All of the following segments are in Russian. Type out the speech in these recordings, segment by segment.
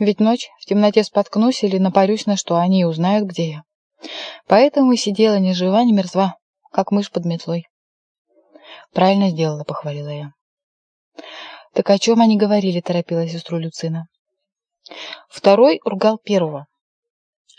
Ведь ночь, в темноте споткнусь или напарюсь на что, они и узнают, где я. Поэтому и сидела ни жива, ни мертва, как мышь под метлой. Правильно сделала, похвалила я. Так о чем они говорили, торопила сестру Люцина. Второй ругал первого.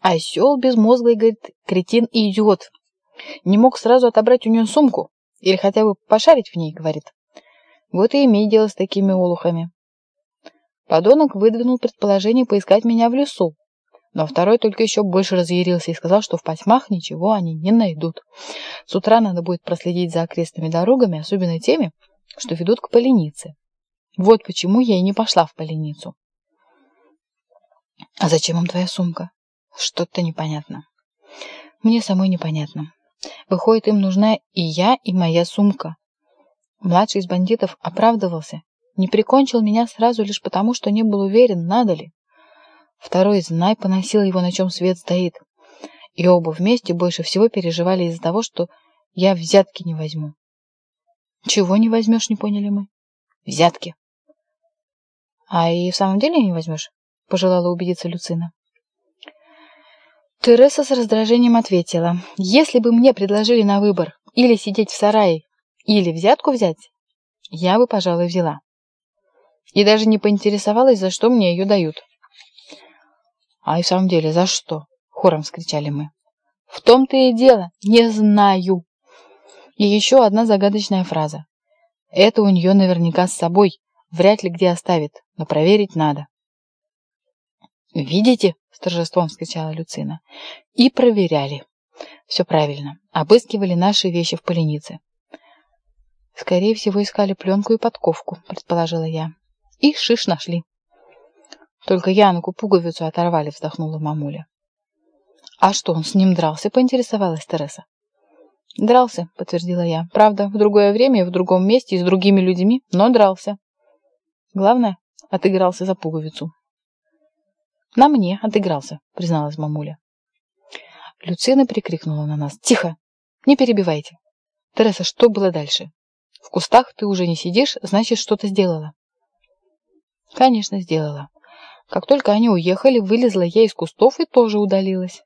Осел безмозглый, говорит, кретин и идиот. Не мог сразу отобрать у нее сумку или хотя бы пошарить в ней, говорит. Вот и имей дело с такими олухами. Подонок выдвинул предположение поискать меня в лесу, но второй только еще больше разъярился и сказал, что в потьмах ничего они не найдут. С утра надо будет проследить за окрестными дорогами, особенно теми, что ведут к поленице. Вот почему я и не пошла в поленицу. А зачем им твоя сумка? Что-то непонятно. Мне самой непонятно. Выходит, им нужна и я, и моя сумка. Младший из бандитов оправдывался. Не прикончил меня сразу лишь потому, что не был уверен, надо ли. Второй, знай, поносил его, на чем свет стоит. И оба вместе больше всего переживали из-за того, что я взятки не возьму. Чего не возьмешь, не поняли мы? Взятки. А и в самом деле не возьмешь? Пожелала убедиться Люцина. Тереса с раздражением ответила. Если бы мне предложили на выбор или сидеть в сарае, или взятку взять, я бы, пожалуй, взяла. И даже не поинтересовалась, за что мне ее дают. А и в самом деле, за что? Хором вскричали мы. В том-то и дело, не знаю. И еще одна загадочная фраза. Это у нее наверняка с собой, вряд ли где оставит, но проверить надо. «Видите?» — с торжеством вскричала Люцина. «И проверяли. Все правильно. Обыскивали наши вещи в поленице. «Скорее всего, искали пленку и подковку», — предположила я. «И шиш нашли». «Только Янку пуговицу оторвали», — вздохнула мамуля. «А что, он с ним дрался?» — поинтересовалась Тереса. «Дрался», — подтвердила я. «Правда, в другое время и в другом месте и с другими людьми, но дрался». Главное, отыгрался за пуговицу. «На мне отыгрался», — призналась мамуля. Люцина прикрикнула на нас. «Тихо! Не перебивайте! Тереса, что было дальше?» В кустах ты уже не сидишь, значит, что-то сделала. Конечно, сделала. Как только они уехали, вылезла я из кустов и тоже удалилась.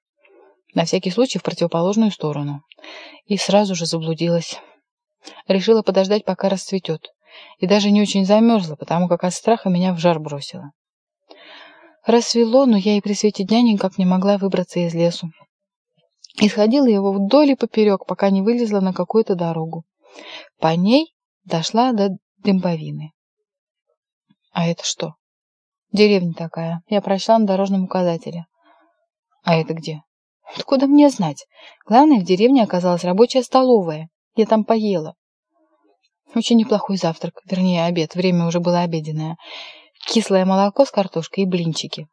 На всякий случай в противоположную сторону. И сразу же заблудилась. Решила подождать, пока расцветет. И даже не очень замерзла, потому как от страха меня в жар бросило. Рассвело, но я и при свете дня никак не могла выбраться из лесу. Исходила его вдоль и поперек, пока не вылезла на какую-то дорогу. По ней дошла до Дембовины. А это что? Деревня такая. Я прочла на дорожном указателе. А это где? Откуда мне знать? Главное, в деревне оказалась рабочая столовая. Я там поела. Очень неплохой завтрак, вернее, обед. Время уже было обеденное. Кислое молоко с картошкой и блинчики.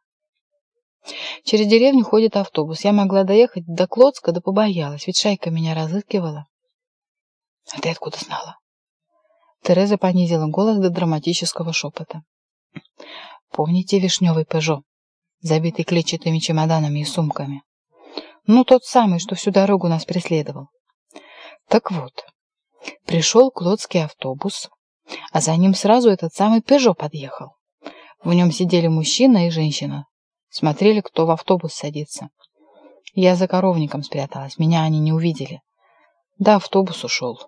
Через деревню ходит автобус. Я могла доехать до Клодска, да побоялась, ведь шайка меня разыскивала. А ты откуда знала? Тереза понизила голос до драматического шепота. Помните вишневый Пежо, забитый клетчатыми чемоданами и сумками? Ну, тот самый, что всю дорогу нас преследовал. Так вот, пришел клодский автобус, а за ним сразу этот самый Пежо подъехал. В нем сидели мужчина и женщина. Смотрели, кто в автобус садится. Я за коровником спряталась, меня они не увидели. Да, автобус ушел.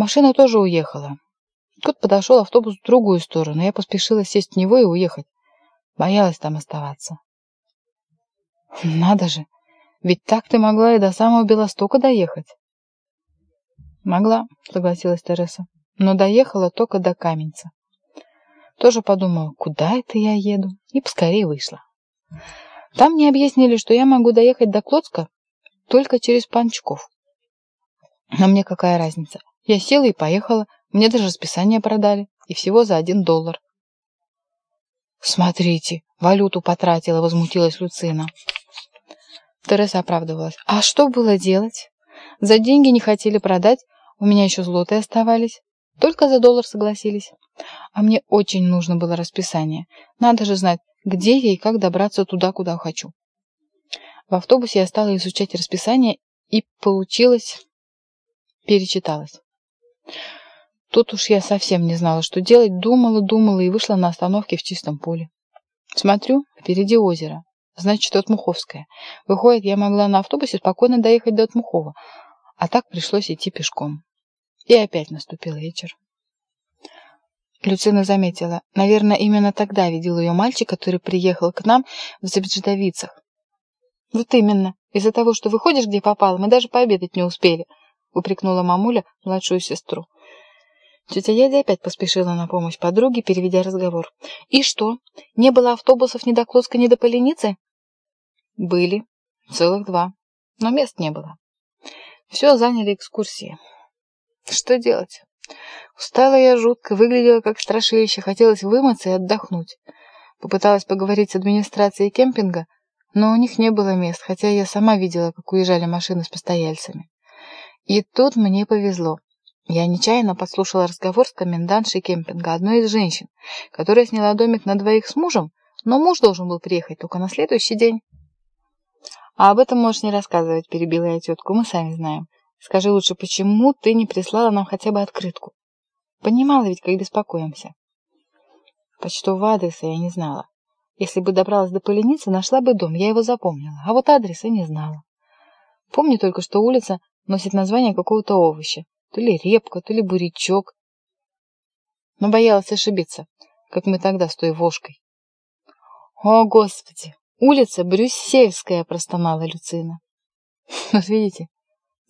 Машина тоже уехала. Тут подошел автобус в другую сторону. Я поспешила сесть в него и уехать. Боялась там оставаться. Надо же, ведь так ты могла и до самого Белостока доехать. Могла, согласилась Тереса, но доехала только до Каменца. Тоже подумала, куда это я еду, и поскорее вышла. Там мне объяснили, что я могу доехать до Клодска только через Панчков. Но мне какая разница? Я села и поехала. Мне даже расписание продали. И всего за один доллар. «Смотрите, валюту потратила», — возмутилась Люцина. Тереса оправдывалась. «А что было делать? За деньги не хотели продать, у меня еще злотые оставались. Только за доллар согласились. А мне очень нужно было расписание. Надо же знать, где я и как добраться туда, куда хочу». В автобусе я стала изучать расписание, и получилось... Перечиталась. Тут уж я совсем не знала, что делать, думала, думала и вышла на остановке в чистом поле. Смотрю, впереди озеро. Значит, Отмуховская. Выходит, я могла на автобусе спокойно доехать до Отмухова, а так пришлось идти пешком. И опять наступил вечер. Люцина заметила. Наверное, именно тогда видел ее мальчик, который приехал к нам в Забедждовицах. «Вот именно. Из-за того, что выходишь, где попало, мы даже пообедать не успели», — упрекнула мамуля младшую сестру. Тетя Ядя опять поспешила на помощь подруге, переведя разговор. «И что? Не было автобусов ни до Клоска, ни до Поленицы?» «Были. Целых два. Но мест не было. Все заняли экскурсии. Что делать?» Устала я жутко, выглядела как страшилище, хотелось вымыться и отдохнуть. Попыталась поговорить с администрацией кемпинга, но у них не было мест, хотя я сама видела, как уезжали машины с постояльцами. И тут мне повезло. Я нечаянно подслушала разговор с комендантшей кемпинга, одной из женщин, которая сняла домик на двоих с мужем, но муж должен был приехать только на следующий день. «А об этом можешь не рассказывать», — перебила я тетку, — «мы сами знаем. Скажи лучше, почему ты не прислала нам хотя бы открытку? Понимала ведь, как беспокоимся. Почтового адреса я не знала. Если бы добралась до Поленицы, нашла бы дом, я его запомнила, а вот адреса не знала. Помню только, что улица носит название какого-то овоща, то ли репка, то ли бурячок. Но боялась ошибиться, как мы тогда с той вошкой. «О, Господи! Улица Брюссельская!» — простонала Люцина. «Вот видите,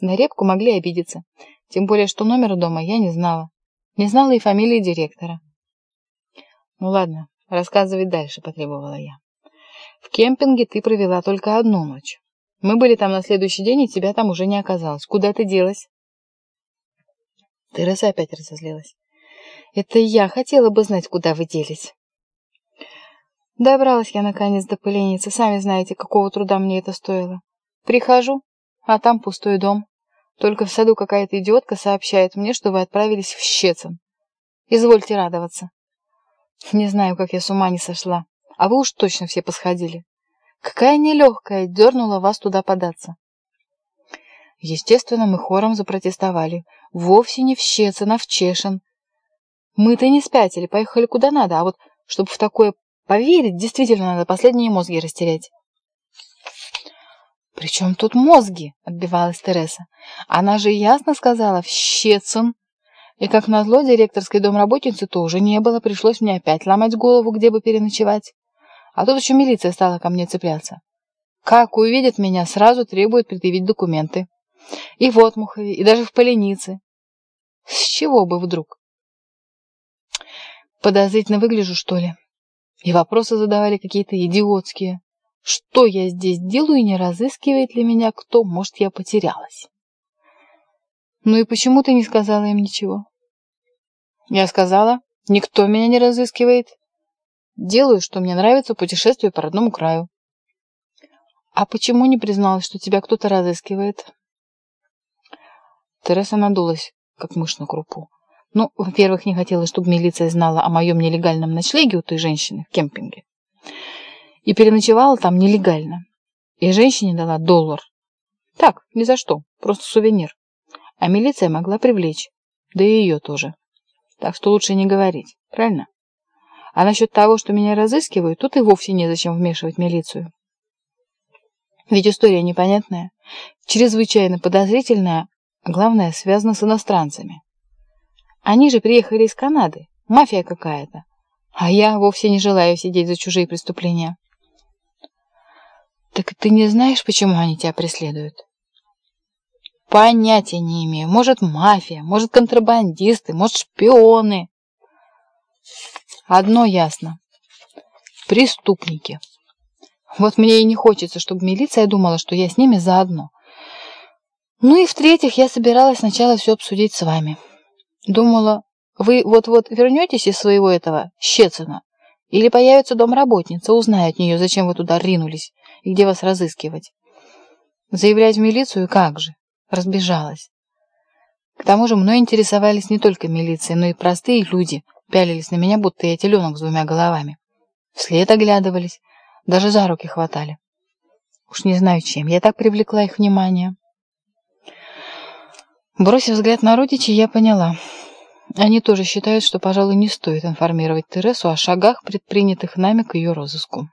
на репку могли обидеться, тем более, что номера дома я не знала. Не знала и фамилии директора. «Ну ладно, рассказывай дальше», — потребовала я. «В кемпинге ты провела только одну ночь. Мы были там на следующий день, и тебя там уже не оказалось. Куда ты делась?» Тереса опять разозлилась. «Это я хотела бы знать, куда вы делись». Добралась я, наконец, до пыленицы. Сами знаете, какого труда мне это стоило. Прихожу, а там пустой дом. Только в саду какая-то идиотка сообщает мне, что вы отправились в Щецин. Извольте радоваться. Не знаю, как я с ума не сошла. А вы уж точно все посходили. Какая нелегкая дернула вас туда податься. Естественно, мы хором запротестовали. Вовсе не в Щецин, а в Чешин. Мы-то не спятили, поехали куда надо, а вот, чтобы в такое поверить, действительно надо последние мозги растерять. «При чем тут мозги?» — отбивалась Тереса. «Она же ясно сказала, в Щецин. И как назло директорской домработницы тоже не было, пришлось мне опять ломать голову, где бы переночевать. А тут еще милиция стала ко мне цепляться. Как увидят меня, сразу требуют предъявить документы. И в Отмухове, и даже в Поленице. С чего бы вдруг? Подозрительно выгляжу, что ли? И вопросы задавали какие-то идиотские. Что я здесь делаю и не разыскивает ли меня кто? Может, я потерялась? Ну и почему ты не сказала им ничего? Я сказала, никто меня не разыскивает. Делаю, что мне нравится путешествие по родному краю. А почему не призналась, что тебя кто-то разыскивает? Тереса надулась, как мышь на крупу. Ну, во-первых, не хотела, чтобы милиция знала о моем нелегальном ночлеге у той женщины в кемпинге и переночевала там нелегально. И женщине дала доллар. Так, ни за что, просто сувенир. А милиция могла привлечь, да и ее тоже. Так что лучше не говорить, правильно? А насчет того, что меня разыскивают, тут и вовсе незачем вмешивать милицию. Ведь история непонятная, чрезвычайно подозрительная, а главное, связана с иностранцами. Они же приехали из Канады, мафия какая-то. А я вовсе не желаю сидеть за чужие преступления. Так ты не знаешь, почему они тебя преследуют? Понятия не имею. Может, мафия, может, контрабандисты, может, шпионы. Одно ясно. Преступники. Вот мне и не хочется, чтобы милиция думала, что я с ними заодно. Ну и в-третьих, я собиралась сначала все обсудить с вами. Думала, вы вот-вот вернетесь из своего этого Щецина? Или появится домработница, узнает от нее, зачем вы туда ринулись и где вас разыскивать. Заявлять в милицию как же? Разбежалась. К тому же мной интересовались не только милиция, но и простые люди, пялились на меня, будто я теленок с двумя головами. Вслед оглядывались, даже за руки хватали. Уж не знаю чем, я так привлекла их внимание. Бросив взгляд на родичей, я поняла. Они тоже считают, что, пожалуй, не стоит информировать Тересу о шагах, предпринятых нами к ее розыску.